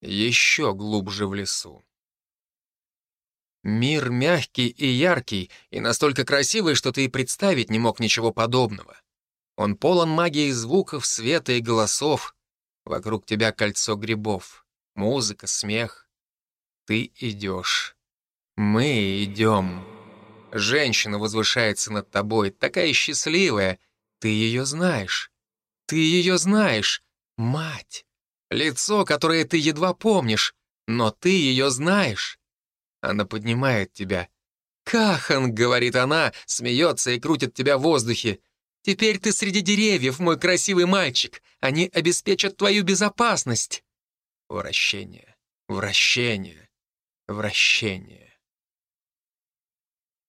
еще глубже в лесу. Мир мягкий и яркий, и настолько красивый, что ты и представить не мог ничего подобного. Он полон магии звуков, света и голосов. Вокруг тебя кольцо грибов, музыка, смех. Ты идешь. Мы идем. Женщина возвышается над тобой, такая счастливая. Ты ее знаешь. Ты ее знаешь. Мать. Лицо, которое ты едва помнишь, но ты ее знаешь. Она поднимает тебя. «Кахан», — говорит она, смеется и крутит тебя в воздухе. «Теперь ты среди деревьев, мой красивый мальчик. Они обеспечат твою безопасность». Вращение, вращение, вращение.